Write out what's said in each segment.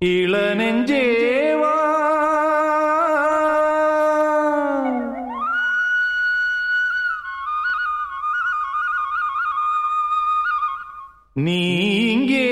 இளநெஞ்சேவா நீங்கே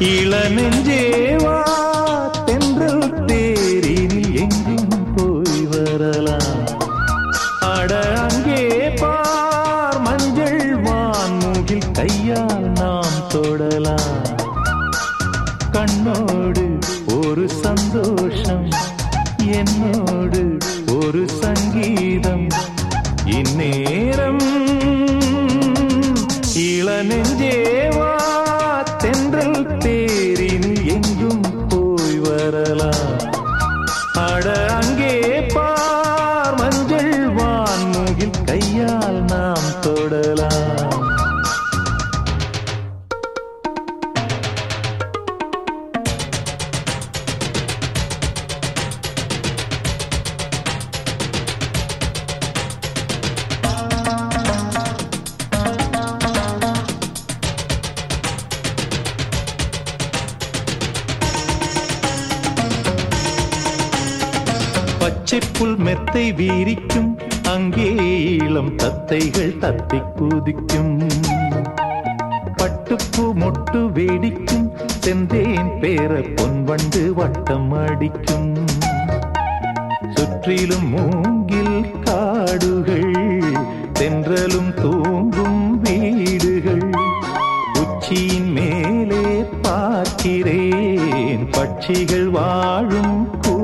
இளநெஞ்சேவா தென்றல் தேரினில் எங்கும் போய் வரலாம். அட அங்கே பார் மஞ்சள் வான்மூகில் கையால் நாம் தொடலாம். கண்ணோடு ஒரு சந்தோஷம் என்னோடு ஒரு சங்கீதம். இந்நேரம் அட அங்கே பச்சை புல் மெத்தை வீரிக்கும் அங்கே இளம் தத்தைகள் தத்தி குதிக்கும். பட்டுப்பூ மொட்டு வேடிக்கும் செந்தேன் பேர பொன் வண்டு வட்டம் அடிக்கும். சுற்றிலும் மூங்கில் காடுகள் தென்றலும் தூங்கும் வீடுகள். உச்சியின் மேலே பார்க்கிறேன் பட்சிகள் வாழும் கூ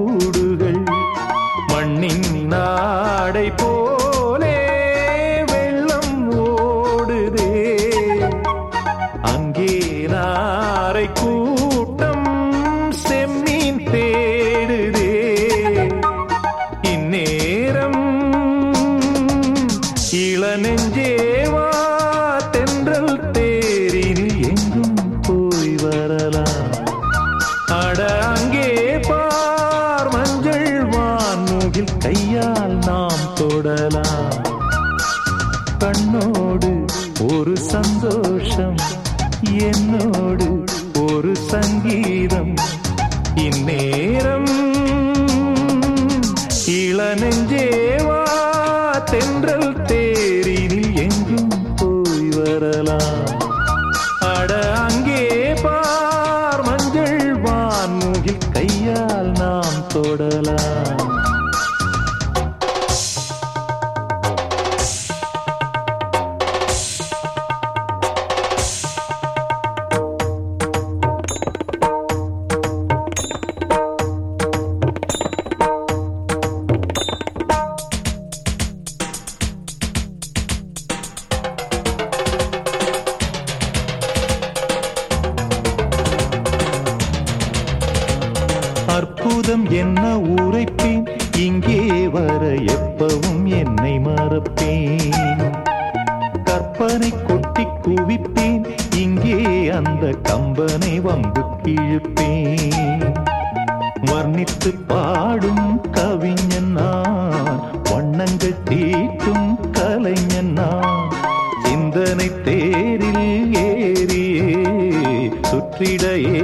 வான்முகில் கையால் நாம் தொடலாம். கண்ணோடு ஒரு சந்தோஷம் என்னோடு ஒரு சங்கீதம். இந்நேரம் இளநெஞ்சேவா தென்றல் தேரினில் எங்கும் போய் வரலாம். அட அங்கே பார் மஞ்சள் வான்முகில் கையால் நாம் தொட அற்புதம் என்ன உரைப்பேன்? இங்கே வர எப்பவும் என்னை மறப்பேன். கற்பனை கொட்டி குவிப்பேன். இங்கே அந்த கம்பனை வம்பு கிழப்பேன். வர்ணித்து பாடும் கவிஞன் நான் வண்ணங்கள் தீட்டும் கலைஞன் நான் சிந்தனை தேரில் ஏறியே சுற்றிடையே